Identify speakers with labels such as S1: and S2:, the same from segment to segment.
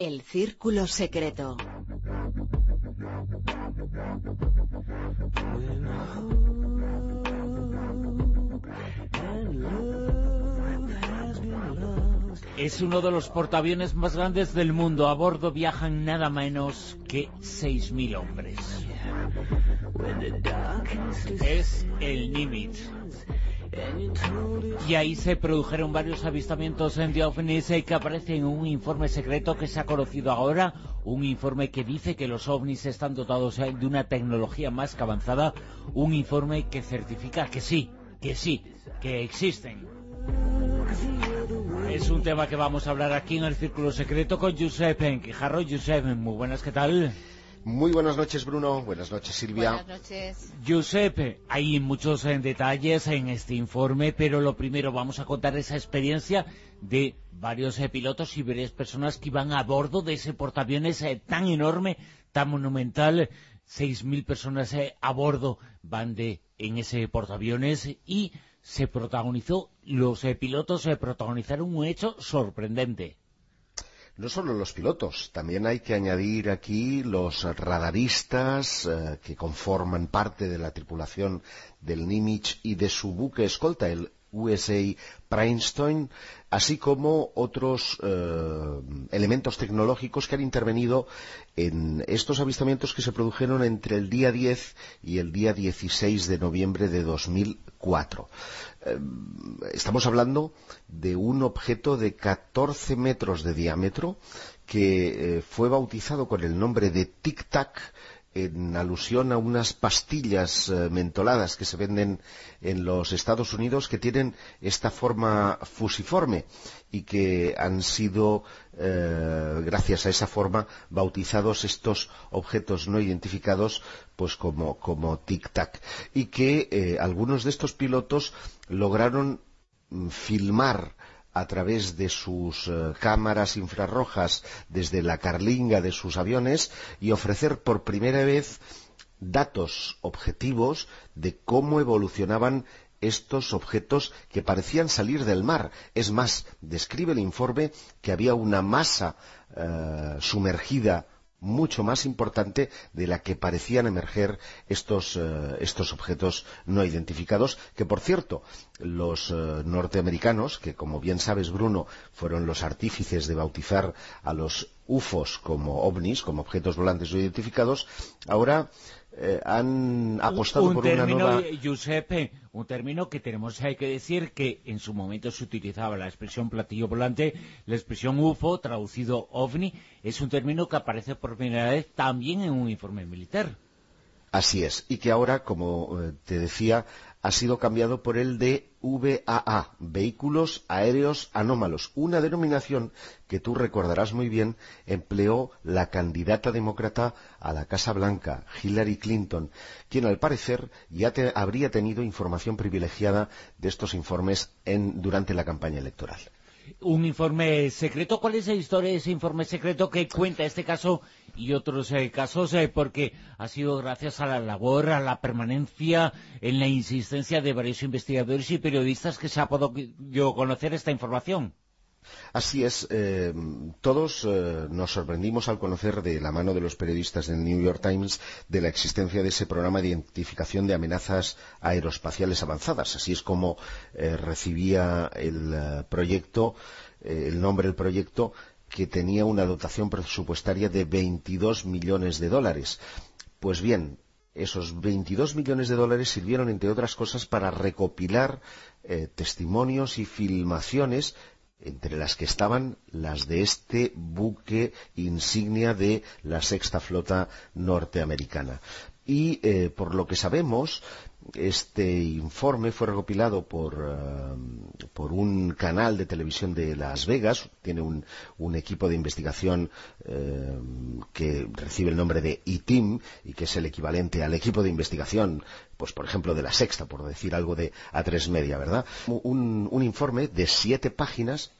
S1: El Círculo Secreto.
S2: Es uno de los portaaviones más grandes del mundo. A bordo viajan nada menos que 6.000 hombres. Es el Nimitz. Y ahí se produjeron varios avistamientos en ovnis eh, que aparecen en un informe secreto que se ha conocido ahora, un informe que dice que los ovnis están dotados eh, de una tecnología más que avanzada, un informe que certifica que sí, que sí, que existen. Es un tema que vamos a hablar aquí en el Círculo Secreto con Josep Enquijarro. Josep, muy buenas, ¿qué tal?
S3: Muy buenas noches, Bruno. Buenas noches, Silvia.
S4: Buenas noches.
S2: Josep, hay muchos eh, detalles en este informe, pero lo primero vamos a contar esa experiencia de varios eh, pilotos y varias personas que iban a bordo de ese portaaviones eh, tan enorme, tan monumental. 6.000 personas a bordo van de en ese portaaviones y se protagonizó, los pilotos se protagonizaron un hecho sorprendente
S3: no solo los pilotos, también hay que añadir aquí los radaristas eh, que conforman parte de la tripulación del Nimitz y de su buque escolta, el USA Princeton, así como otros eh, elementos tecnológicos que han intervenido en estos avistamientos que se produjeron entre el día 10 y el día 16 de noviembre de 2004. Eh, estamos hablando de un objeto de 14 metros de diámetro que eh, fue bautizado con el nombre de Tic Tac en alusión a unas pastillas eh, mentoladas que se venden en los Estados Unidos que tienen esta forma fusiforme y que han sido, eh, gracias a esa forma, bautizados estos objetos no identificados pues como, tic-tac. Y que eh, algunos de estos pilotos lograron mm, filmar a través de sus eh, cámaras infrarrojas desde la carlinga de sus aviones y ofrecer por primera vez datos objetivos de cómo evolucionaban estos objetos que parecían salir del mar. Es más, describe el informe que había una masa eh, sumergida mucho más importante de la que parecían emerger estos, eh, estos objetos no identificados, que por cierto, los eh, norteamericanos, que como bien sabes Bruno, fueron los artífices de bautizar a los UFOs como ovnis, como objetos volantes no identificados, ahora eh, han apostado por una nueva...
S2: Giuseppe, un término que tenemos hay que decir que en su momento se utilizaba la expresión platillo volante, la expresión UFO, traducido OVNI, es un término que aparece por primera vez también en un informe militar.
S3: Así es, y que ahora, como eh, te decía, ha sido cambiado por el de VAA, Vehículos Aéreos Anómalos, una denominación que tú recordarás muy bien empleó la candidata demócrata a la Casa Blanca, Hillary Clinton, quien al parecer ya habría tenido información privilegiada de estos informes durante la campaña electoral
S2: un informe secreto. ¿Cuál es la historia de ese informe secreto que cuenta este caso y otros eh, casos? Eh, porque ha sido gracias a la labor, a la permanencia, en la insistencia de varios investigadores y periodistas que se ha podido conocer esta información.
S3: Así es, eh, todos eh, nos sorprendimos al conocer de la mano de los periodistas del New York Times de la existencia de ese programa de identificación de amenazas aeroespaciales avanzadas. Así es como eh, recibía el proyecto, el nombre del proyecto, que tenía una dotación presupuestaria de 22 millones de dólares. Pues bien, esos 22 millones de dólares sirvieron, entre otras cosas, para recopilar testimonios y filmaciones entre las que estaban las de este buque insignia de la sexta flota norteamericana. Y eh, por lo que sabemos, este informe fue recopilado por, eh, por, un canal de televisión de Las Vegas, tiene un, equipo de investigación eh, que recibe el nombre de ITIM y que es el equivalente al equipo de investigación, pues por ejemplo de la Sexta, por decir algo de A3 Media, ¿verdad? Un, un informe de siete páginas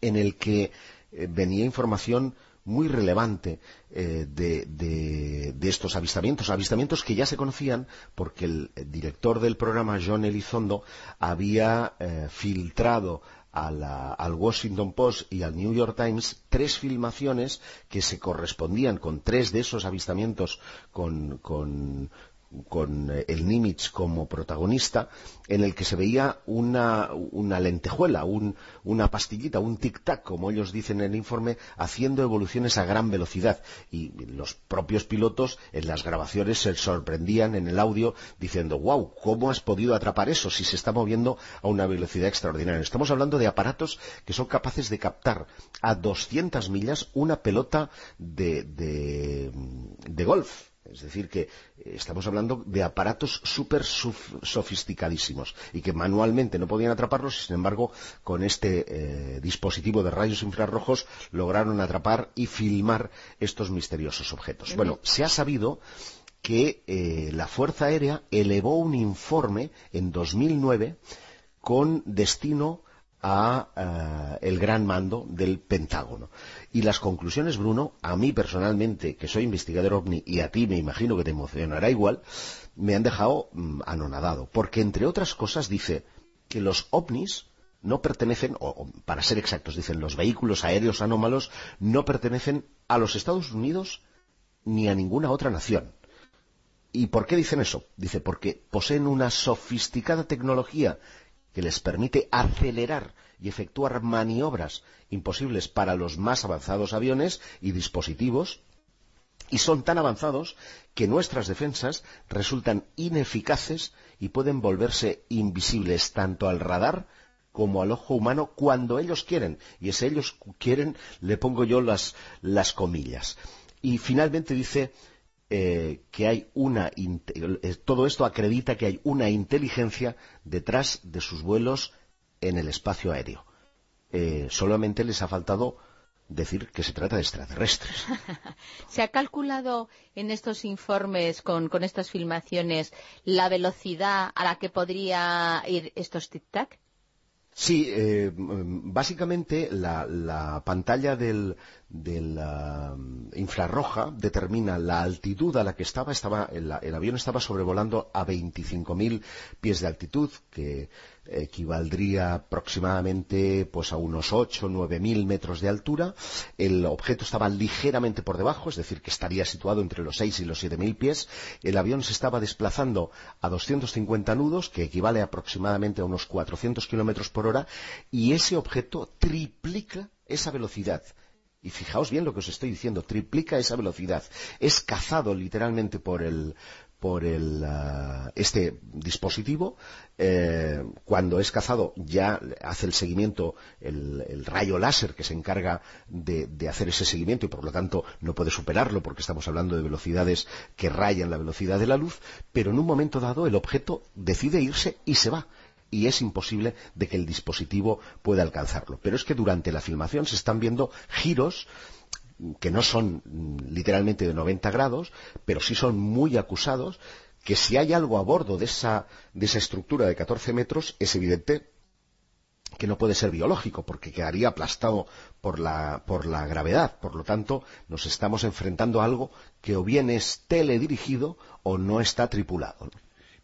S3: en el que eh, venía información muy relevante eh, de, estos avistamientos, avistamientos que ya se conocían porque el director del programa, John Elizondo, había eh, filtrado al Washington Post y al New York Times tres filmaciones que se correspondían con tres de esos avistamientos con eh, el Nimitz como protagonista, en el que se veía una, lentejuela, una pastillita, un tic-tac, como ellos dicen en el informe, haciendo evoluciones a gran velocidad. Y los propios pilotos en las grabaciones se sorprendían en el audio diciendo, wow, ¿cómo has podido atrapar eso si se está moviendo a una velocidad extraordinaria? Estamos hablando de aparatos que son capaces de captar a 200 millas una pelota de golf es decir, que eh, estamos hablando de aparatos súper sofisticadísimos y que manualmente no podían atraparlos, y sin embargo, con este eh, dispositivo de rayos infrarrojos lograron atrapar y filmar estos misteriosos objetos. Bueno, se ha sabido que eh, la Fuerza Aérea elevó un informe en 2009 con destino a eh, el gran mando del Pentágono. Y las conclusiones, Bruno, a mí personalmente, que soy investigador ovni, y a ti me imagino que te emocionará igual, me han dejado mm, anonadado. Porque, entre otras cosas, dice que los ovnis no pertenecen, o para ser exactos, dicen los vehículos aéreos anómalos no pertenecen a los Estados Unidos ni a ninguna otra nación. ¿Y por qué dicen eso? Dice, porque poseen una sofisticada tecnología que les permite acelerar y efectuar maniobras imposibles para los más avanzados aviones y dispositivos, y son tan avanzados que nuestras defensas resultan ineficaces y pueden volverse invisibles tanto al radar como al ojo humano cuando ellos quieren. Y ese ellos quieren le pongo yo las, las comillas. Y finalmente dice eh, que hay una todo esto acredita que hay una inteligencia detrás de sus vuelos en el espacio aéreo. Eh, solamente les ha faltado decir que se trata de extraterrestres.
S1: ¿Se ha calculado en estos informes, con, estas filmaciones, la velocidad a la que podría ir estos tic-tac?
S3: Sí, básicamente la, pantalla del, de mm, infrarroja determina la altitud a la que estaba, estaba el, el avión estaba sobrevolando a 25.000 pies de altitud, que equivaldría aproximadamente pues a unos 8 o 9 mil metros de altura. El objeto estaba ligeramente por debajo, es decir, que estaría situado entre los 6 y los 7 mil pies. El avión se estaba desplazando a 250 nudos, que equivale aproximadamente a unos 400 kilómetros por hora, y ese objeto triplica esa velocidad y fijaos bien lo que os estoy diciendo, triplica esa velocidad. Es cazado literalmente por el, por el, ah, este dispositivo. Eh, cuando es cazado ya hace el seguimiento el, rayo láser que se encarga de, de, hacer ese seguimiento y por lo tanto no puede superarlo porque estamos hablando de velocidades que rayan la velocidad de la luz, pero en un momento dado el objeto decide irse y se va y es imposible de que el dispositivo pueda alcanzarlo. Pero es que durante la filmación se están viendo giros que no son mm, literalmente de 90 grados, pero sí son muy acusados, que si hay algo a bordo de esa, de esa estructura de 14 metros, es evidente que no puede ser biológico, porque quedaría aplastado por la, por la gravedad. Por lo tanto, nos estamos enfrentando a algo que o bien es teledirigido o no está tripulado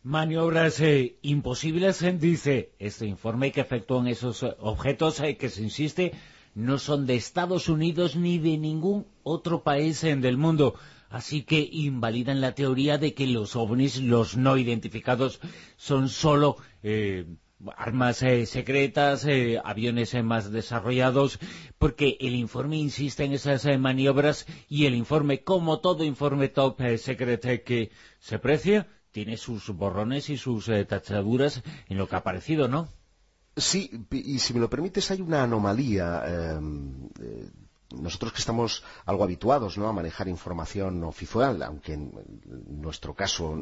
S2: maniobras eh, imposibles, eh, dice este informe que efectúan esos eh, objetos que se insiste no son de Estados Unidos ni de ningún otro país del mundo. Así que invalidan la teoría de que los ovnis, los no identificados, son solo armas secretas, aviones más desarrollados, porque el informe insiste en esas maniobras y el informe, como todo informe top secret que se precia, tiene sus borrones y sus eh, tachaduras en lo que ha aparecido, ¿no?
S3: Sí, y si me lo permites, hay una anomalía em, eh, nosotros que estamos algo habituados ¿no? a manejar información oficial, aunque en nuestro caso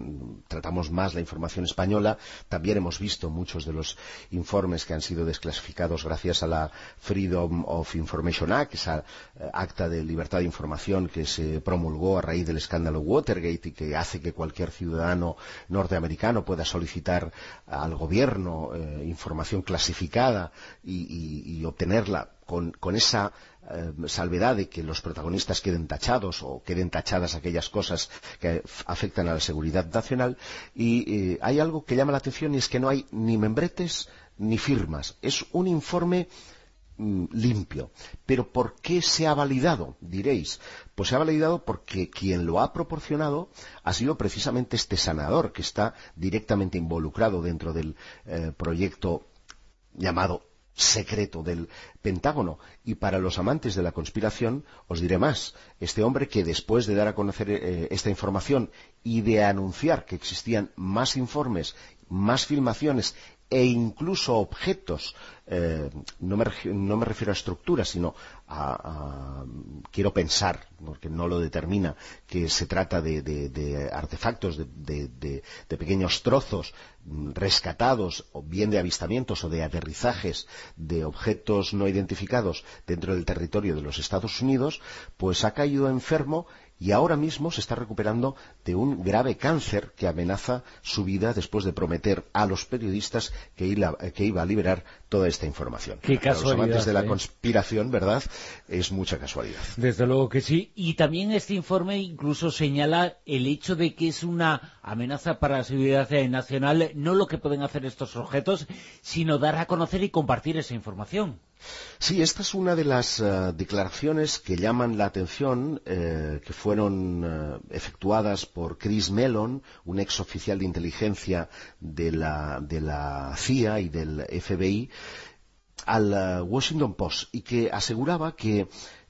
S3: tratamos más la información española, también hemos visto muchos de los informes que han sido desclasificados gracias a la Freedom of Information Act, esa eh, acta de libertad de información que se promulgó a raíz del escándalo Watergate y que hace que cualquier ciudadano norteamericano pueda solicitar al gobierno eh, información clasificada y, obtenerla con esa eh, salvedad de que los protagonistas queden tachados o queden tachadas aquellas cosas que afectan a la seguridad nacional y eh, hay algo que llama la atención y es que no hay ni membretes ni firmas. Es un informe mm, limpio. Pero ¿por qué se ha validado? Diréis. Pues se ha validado porque quien lo ha proporcionado ha sido precisamente este sanador que está directamente involucrado dentro del eh, proyecto llamado secreto del Pentágono. Y para los amantes de la conspiración, os diré más. Este hombre que después de dar a conocer eh, esta información y de anunciar que existían más informes, más filmaciones e incluso objetos, eh, no, me, refiero a estructuras, sino a, quiero pensar, porque no lo determina, que se trata de, artefactos, de, pequeños trozos rescatados, o bien de avistamientos o de aterrizajes de objetos no identificados dentro del territorio de los Estados Unidos, pues ha caído enfermo y ahora mismo se está recuperando de un grave cáncer que amenaza su vida después de prometer a los periodistas que iba, a liberar toda esta información.
S2: Qué Para los amantes
S3: de la
S2: ¿eh?
S3: conspiración, ¿verdad? Es mucha casualidad.
S2: Desde luego que sí. Y también este informe incluso señala el hecho de que es una amenaza para la seguridad nacional, no lo que pueden hacer estos objetos, sino dar a conocer y compartir esa información.
S3: Sí, esta es una de las eh, declaraciones que llaman la atención, eh, que fueron efectuadas por Chris Mellon, un ex oficial de inteligencia de la, de la CIA y del FBI, al Washington Post, y que aseguraba que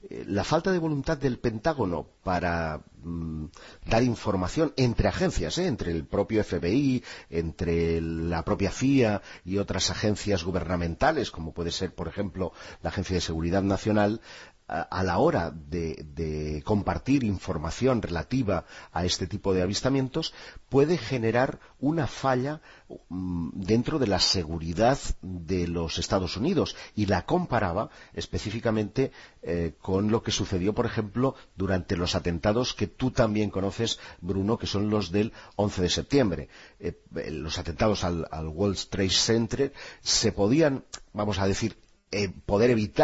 S3: eh, la falta de voluntad del Pentágono para mm, dar información entre agencias, ¿eh? entre el propio FBI, entre la propia CIA y otras agencias gubernamentales, como puede ser, por ejemplo, la Agencia de Seguridad Nacional, a, la hora de, compartir información relativa a este tipo de avistamientos puede generar una falla mm, dentro de la seguridad de los Estados Unidos y la comparaba específicamente eh, con lo que sucedió, por ejemplo, durante los atentados que tú también conoces, Bruno, que son los del 11 de septiembre. Eh, los atentados al, al World Trade Center se podían, vamos a decir, eh, poder evitar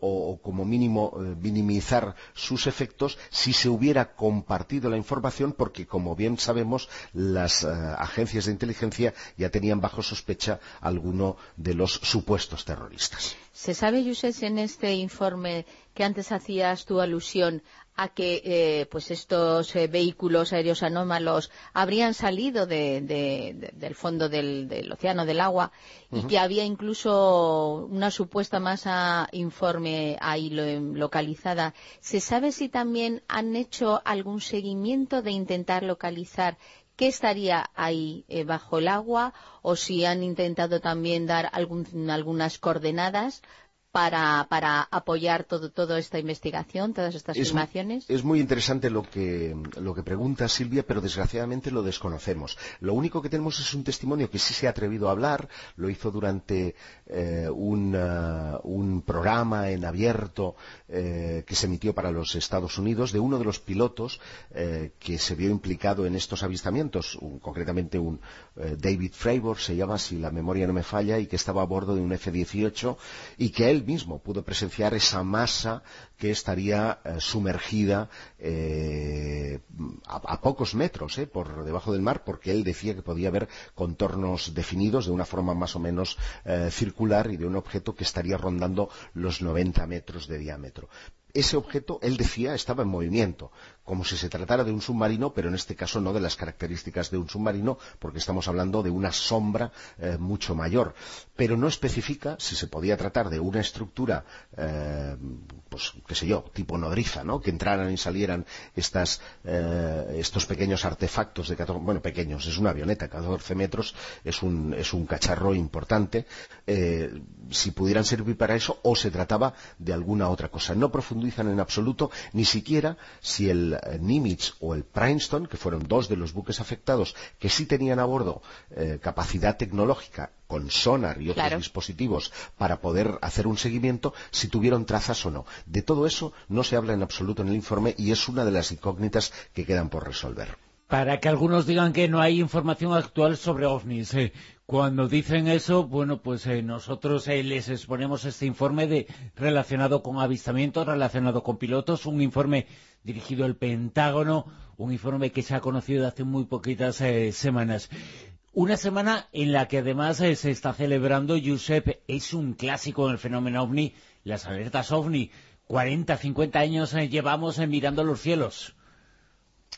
S3: o, como mínimo eh, minimizar sus efectos si se hubiera compartido la información porque como bien sabemos las eh, agencias de inteligencia ya tenían bajo sospecha alguno de los supuestos terroristas.
S1: ¿Se sabe, Yusef, en este informe que antes hacías tu alusión a que eh, pues estos eh, vehículos aéreos anómalos habrían salido del fondo del, océano, del agua, y que había incluso una supuesta masa informe ahí localizada. ¿Se sabe si también han hecho algún seguimiento de intentar localizar qué estaría ahí eh, bajo el agua o si han intentado también dar algunas coordenadas para, para apoyar todo, toda esta investigación, todas estas es,
S3: Es muy interesante lo que, lo que pregunta Silvia, pero desgraciadamente lo desconocemos. Lo único que tenemos es un testimonio que sí se ha atrevido a hablar, lo hizo durante eh, un, uh, un, programa en abierto eh, que se emitió para los Estados Unidos de uno de los pilotos eh, que se vio implicado en estos avistamientos, un, concretamente un David Fravor, se llama, si la memoria no me falla, y que estaba a bordo de un F-18 y que él mismo pudo presenciar esa masa que estaría eh, sumergida eh, a, pocos metros eh, por debajo del mar, porque él decía que podía haber contornos definidos de una forma más o menos circular y de un objeto que estaría rondando los 90 metros de diámetro. Ese objeto, él decía, estaba en movimiento, como si se tratara de un submarino, pero en este caso no de las características de un submarino, porque estamos hablando de una sombra eh, mucho mayor. Pero no especifica si se podía tratar de una estructura, eh, pues qué sé yo, tipo nodriza, ¿no? Que entraran y salieran estas, eh, estos pequeños artefactos de 14, bueno, pequeños, es una avioneta, 14 metros, es un, es un cacharro importante, si pudieran servir para eso o se trataba de alguna otra cosa. No profundizan en absoluto ni siquiera si el eh, Nimitz o el Princeton, que fueron dos de los buques afectados que sí tenían a bordo eh, capacidad tecnológica con sonar y otros dispositivos para poder hacer un seguimiento, si tuvieron trazas o no. De todo eso no se habla en absoluto en el informe y es una de las incógnitas que quedan por resolver.
S2: Para que algunos digan que no hay información actual sobre ovnis. Eh, cuando dicen eso, bueno, pues eh, nosotros eh, les exponemos este informe de, relacionado con avistamientos, relacionado con pilotos, un informe dirigido al Pentágono, un informe que se ha conocido hace muy poquitas semanas. Una semana en la que además eh, se está celebrando, Josep, es un clásico del fenómeno OVNI, las alertas OVNI. 40, 50 años eh, llevamos mirando los cielos.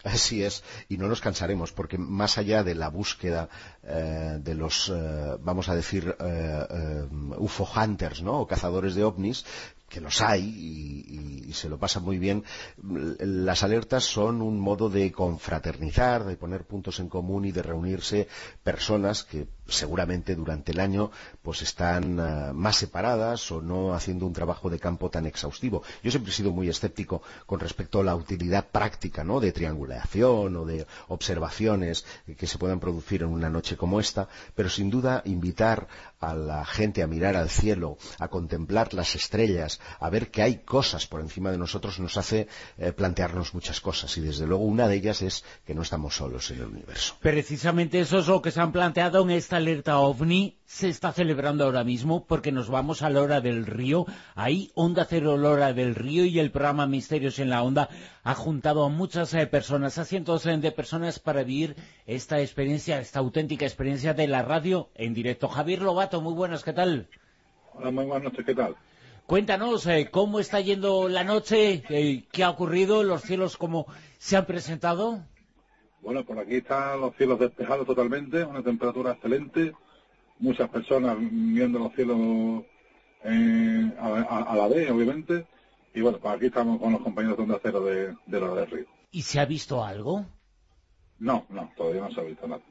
S3: Así es, y no nos cansaremos, porque más allá de la búsqueda de los, vamos a decir, UFO hunters, ¿no? o cazadores de ovnis, que los hay y, se lo pasa muy bien, las alertas son un modo de confraternizar, de poner puntos en común y de reunirse personas que seguramente durante el año pues están eh, más separadas o no haciendo un trabajo de campo tan exhaustivo. Yo siempre he sido muy escéptico con respecto a la utilidad práctica ¿no? de triangulación o de observaciones que se puedan producir en una noche como esta, pero sin duda invitar a la gente a mirar al cielo, a contemplar las estrellas, a ver que hay cosas por encima de nosotros nos hace eh, plantearnos muchas cosas y desde luego una de ellas es que no estamos solos en el universo.
S2: Precisamente eso es lo que se han planteado en esta alerta OVNI se está celebrando ahora mismo porque nos vamos a la hora del río. Ahí Onda Cero Lora del Río y el programa Misterios en la Onda ha juntado a muchas eh, personas, a cientos eh, de personas para vivir esta experiencia, esta auténtica experiencia de la radio en directo. Javier Lobato, muy buenas, ¿qué tal?
S4: Hola, muy buenas noches, ¿qué tal?
S2: Cuéntanos, eh, ¿cómo está yendo la noche? ¿Qué ha ocurrido? ¿Los cielos cómo se han presentado?
S4: Bueno, por aquí están los cielos despejados totalmente, una temperatura excelente, muchas personas viendo los cielos eh, a, la vez, obviamente, y bueno, por aquí estamos con los compañeros de Onda Cero de, de la del Río.
S2: ¿Y se ha visto algo?
S4: No, no, todavía no se ha visto nada.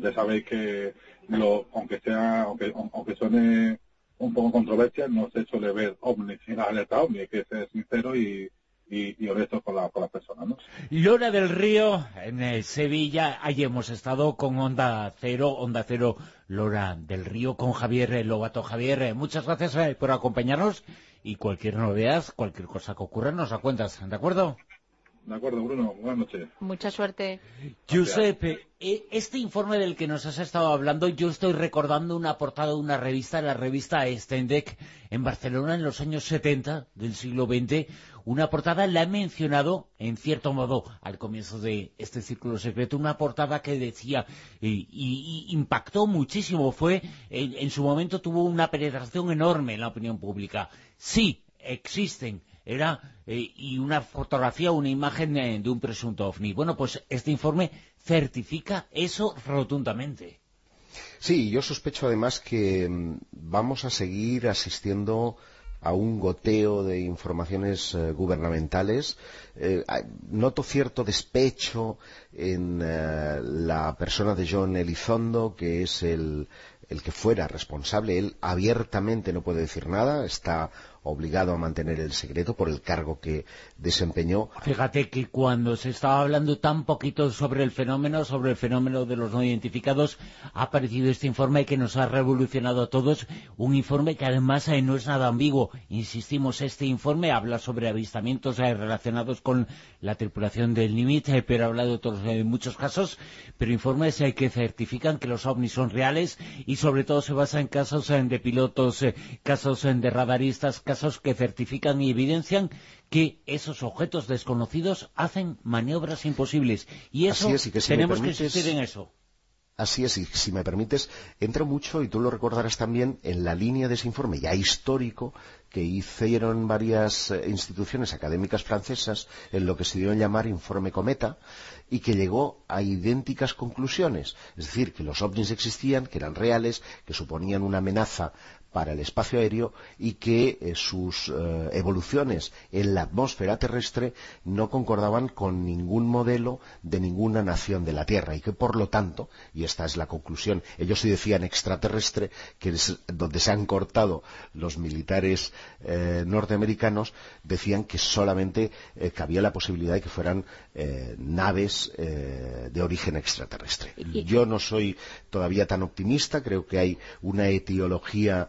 S4: Ya sabéis que lo, aunque sea, aunque, aunque suene un poco controversia, no se suele ver ovnis en la alerta ovni, hay que ser sincero y, y, honestos con, la, con las personas. ¿no?
S2: Lora del Río, en eh, Sevilla, ahí hemos estado con Onda Cero, Onda Cero Lora del Río, con Javier eh, Lobato. Javier, eh, muchas gracias por acompañarnos y cualquier novedad, cualquier cosa que ocurra, nos la cuentas, ¿de acuerdo?
S4: De acuerdo, Bruno. Buenas noches.
S1: Mucha suerte.
S2: Giuseppe, e, este informe del que nos has estado hablando, yo estoy recordando una portada de una revista, la revista Stendek, en Barcelona en los años 70 del siglo XX. Una portada, la he mencionado, en cierto modo, al comienzo de este círculo secreto, una portada que decía, y, impactó muchísimo, fue, en su momento tuvo una penetración enorme en la opinión pública. Sí, existen era eh, y una fotografía, una imagen de, un presunto ovni. Bueno, pues este informe certifica eso rotundamente.
S3: Sí, yo sospecho además que mm, vamos a seguir asistiendo a un goteo de informaciones eh, gubernamentales. Eh, noto cierto despecho en la persona de John Elizondo, que es el, el que fuera responsable. Él abiertamente no puede decir nada, está obligado a mantener el secreto por el cargo que
S2: Fíjate que cuando se estaba hablando tan poquito sobre el fenómeno, sobre el fenómeno de los no identificados, ha aparecido este informe que nos ha revolucionado a todos, un informe que además eh, no es nada ambiguo. Insistimos, este informe habla sobre avistamientos eh, relacionados con la tripulación del límite, eh, pero habla de otros muchos casos, pero informes que certifican que los ovnis son reales y sobre todo se basa en casos de pilotos, casos de radaristas, casos que certifican y evidencian que esos objetos desconocidos hacen maniobras imposibles. Y eso tenemos que insistir en eso.
S3: Así es, y si me permites, entro mucho, y tú lo recordarás también, en la línea de ese informe ya histórico que hicieron varias eh, instituciones académicas francesas en lo que se dio a llamar informe cometa y que llegó a idénticas conclusiones. Es decir, que los ovnis existían, que eran reales, que suponían una amenaza para el espacio aéreo y que eh, sus eh, evoluciones en la atmósfera terrestre no concordaban con ningún modelo de ninguna nación de la Tierra y que por lo tanto, y esta es la conclusión, ellos sí decían extraterrestre, que es donde se han cortado los militares eh, norteamericanos, decían que solamente cabía la posibilidad de que fueran naves de origen extraterrestre. Yo no soy todavía tan optimista, creo que hay una etiología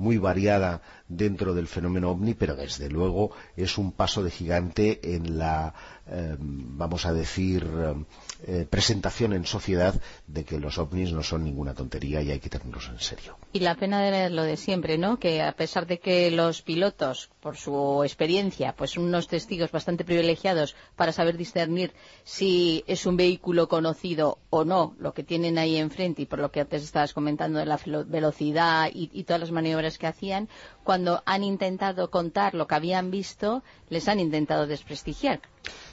S3: muy variada dentro del fenómeno ovni, pero desde luego es un paso de gigante en la, eh, vamos a decir, eh, presentación en sociedad de que los ovnis no son ninguna tontería y hay que tenerlos en serio.
S1: Y la pena de lo de siempre, ¿no? Que a pesar de que los pilotos, por su experiencia, pues son unos testigos bastante privilegiados para saber discernir si es un vehículo conocido o no, lo que tienen ahí enfrente y por lo que antes estabas comentando de la velocidad y todas las maniobras que hacían, cuando han intentado contar lo que habían visto, les han intentado desprestigiar.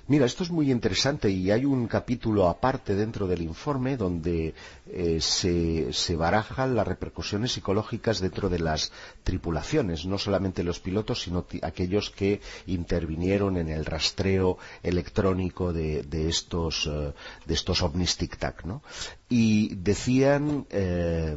S3: Mira, esto es muy interesante y hay un capítulo aparte dentro del informe donde eh, se, barajan las repercusiones psicológicas dentro de las tripulaciones, no solamente los pilotos, sino aquellos que intervinieron en el rastreo electrónico de, estos, eh, de estos ovnis tic-tac, ¿no? Y decían eh,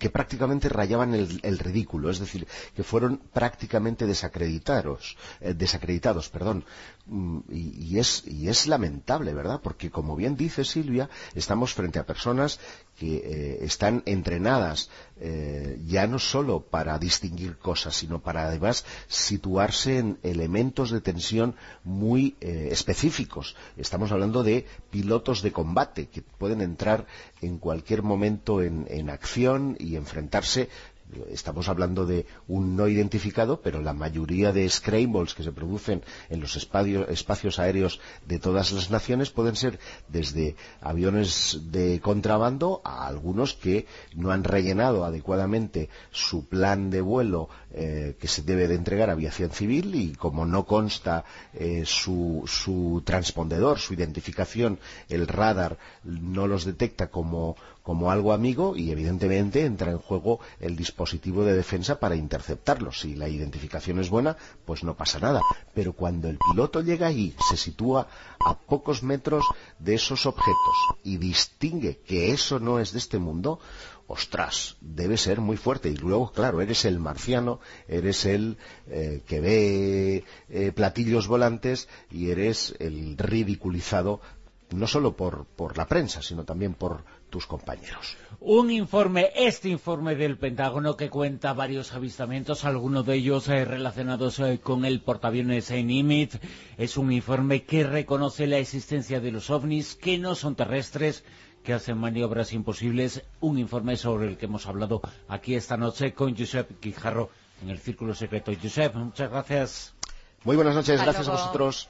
S3: que prácticamente rayaban el, ridículo, es decir, que fueron prácticamente desacreditados, desacreditados, perdón, mm, y, es, y es lamentable, ¿verdad? Porque como bien dice Silvia, estamos frente a personas que eh, están entrenadas eh, ya no solo para distinguir cosas, sino para además situarse en elementos de tensión muy eh, específicos. Estamos hablando de pilotos de combate que pueden entrar en cualquier momento en acción y enfrentarse Estamos hablando de un no identificado, pero la mayoría de scrambles que se producen en los espacios, aéreos de todas las naciones pueden ser desde aviones de contrabando a algunos que no han rellenado adecuadamente su plan de vuelo eh, que se debe de entregar a aviación civil y como no consta eh, su, su transpondedor, su identificación, el radar no los detecta como como algo amigo y evidentemente entra en juego el dispositivo de defensa para interceptarlos. Si la identificación es buena, pues no pasa nada. Pero cuando el piloto llega ahí, se sitúa a pocos metros de esos objetos y distingue que eso no es de este mundo, ostras, debe ser muy fuerte. Y luego, claro, eres el marciano, eres el eh, que ve eh, platillos volantes y eres el ridiculizado no solo por, por la prensa, sino también por tus compañeros.
S2: Un informe, este informe del Pentágono que cuenta varios avistamientos, algunos de ellos eh, relacionados eh, con el portaaviones Nimitz, es un informe que reconoce la existencia de los ovnis que no son terrestres, que hacen maniobras imposibles, un informe sobre el que hemos hablado aquí esta noche con Josep Quijarro en el Círculo Secreto. Josep, muchas gracias.
S3: Muy buenas noches, gracias a vosotros.